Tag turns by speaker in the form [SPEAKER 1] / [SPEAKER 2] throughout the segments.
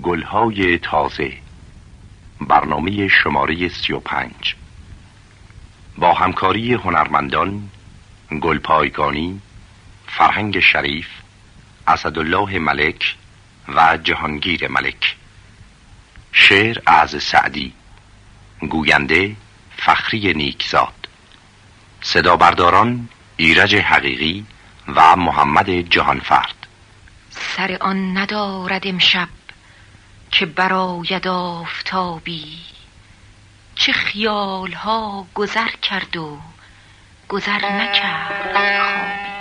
[SPEAKER 1] گلهای تازه. برنامه شماره سی و پنج. با همکاری هنرمندان گلپایگانی فرهنگ شریف اسدالله ملک و جهانگیر ملک. شعر از سعدی. گوینده فخری نیکزاد. صدا برداران ایرج حقیقی و محمد جهانفرد.
[SPEAKER 2] سر آن ندارد امشب که براید آفتابی چه خیال ها گذر کرد و گذر نکرد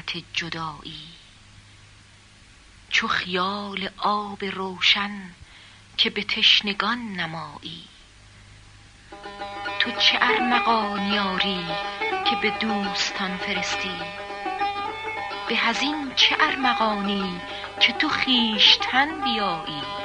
[SPEAKER 2] جراحت جدایی. چو خیال آب روشن که به تشنگان نمایی. تو چه ارمغانی یاری که به دوستان فرستی؟ به هزین چه ارمغانی که تو خیشتن بیایی؟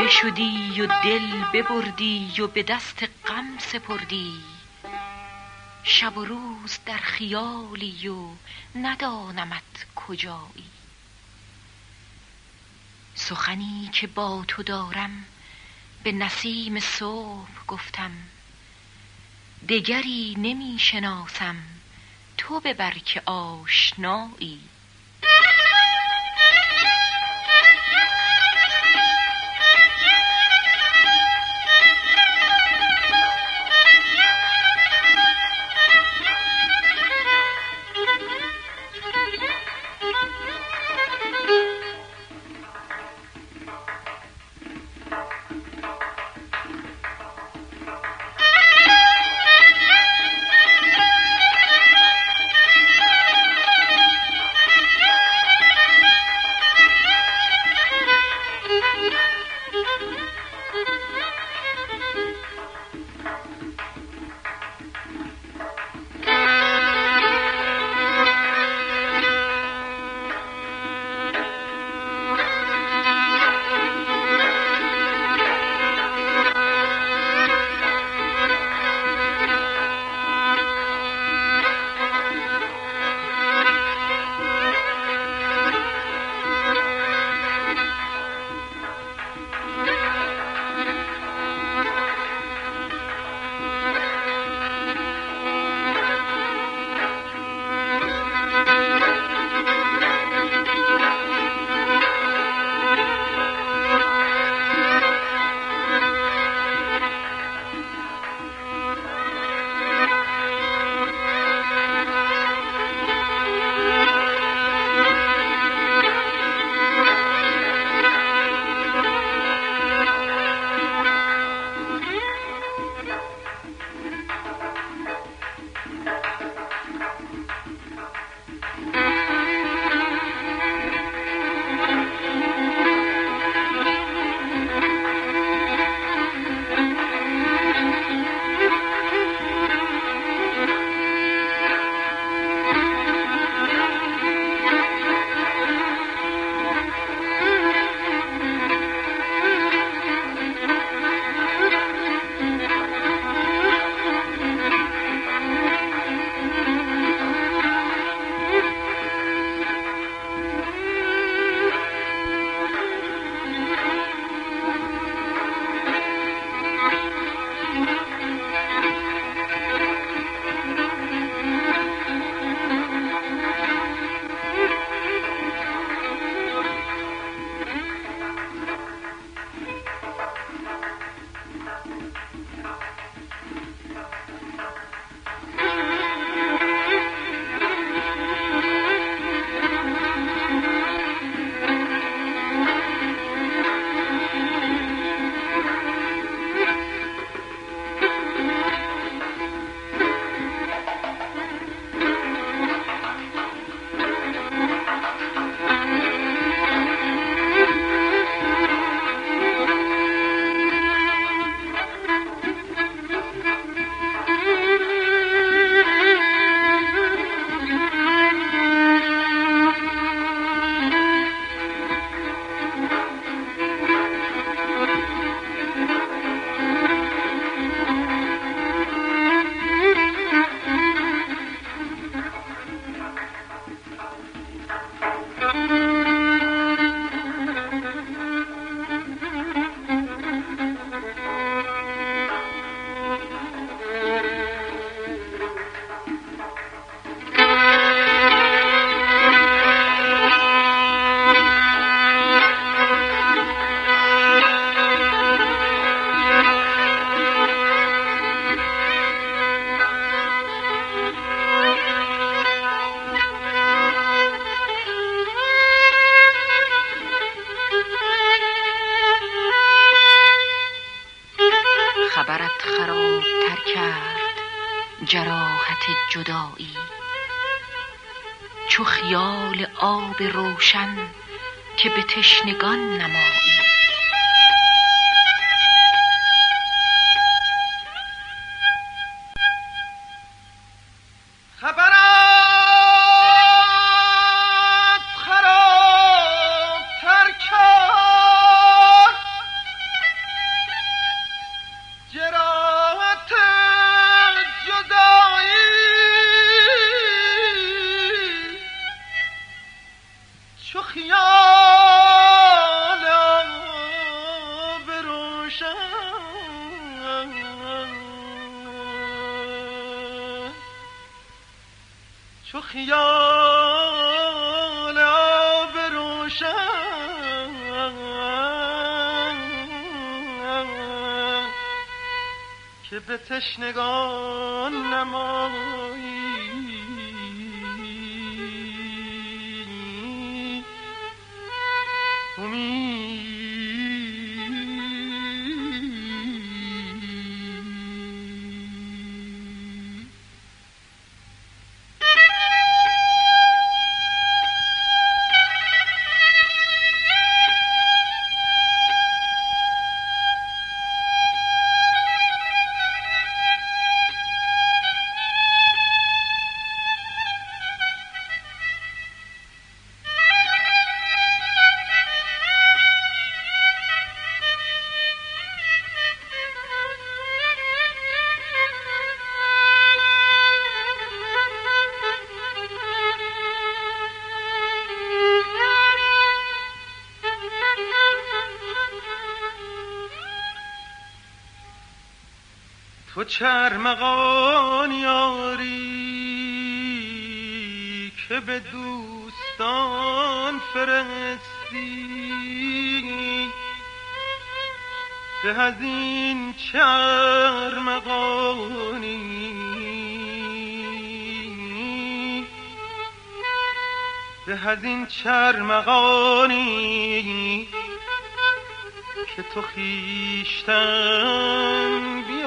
[SPEAKER 2] بشدی و دل ببردی و به دست غم سپردی. شب و روز در خیالی و ندانمت کجایی. سخنی که با تو دارم به نسیم صبح گفتم. دگری نمی شناسم تو ببر که آشنایی. تشنگان نمایی
[SPEAKER 3] چو که به تشنگان نمایی تو چرمقان یاری که به دوستان فرستی. به از این چرمقانی به از این چرمقانی که تو خیشتن بشدی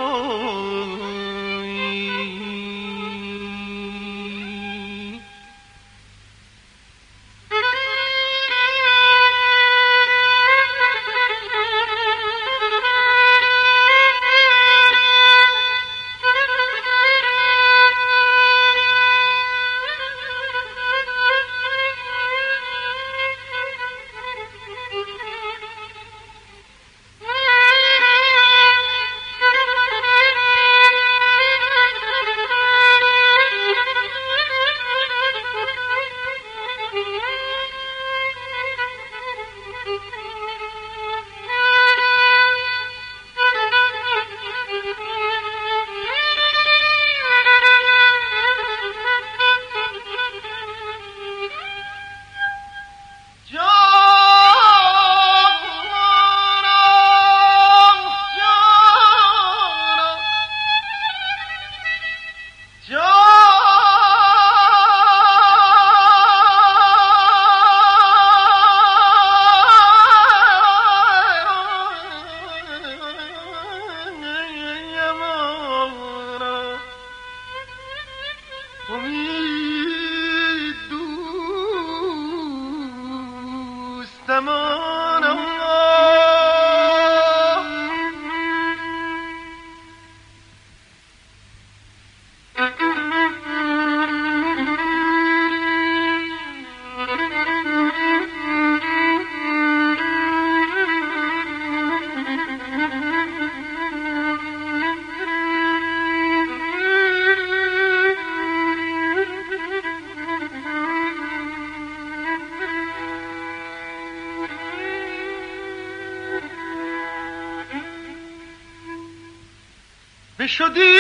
[SPEAKER 3] سپردی.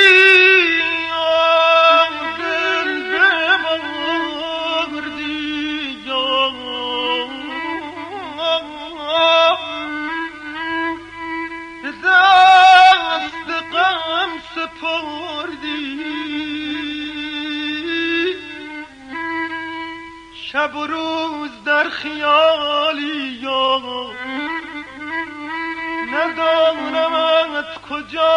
[SPEAKER 3] شب و روز در خیالی یا. ندانمت کجایی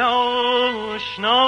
[SPEAKER 3] آشنایی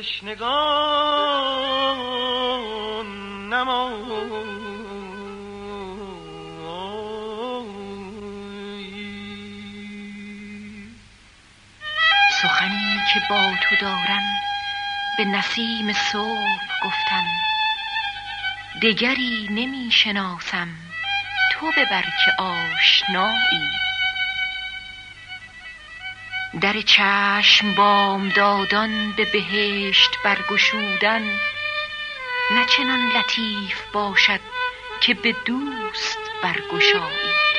[SPEAKER 3] تشنگان نما
[SPEAKER 2] سخنی که با تو دارم به نسیم صبح گفتم. دگری نمی شناسم تو ببر که آشنایی. در چشم بام دادان به بهشت برگشودن نه چنان لطیف باشد که به دوست برگشایی.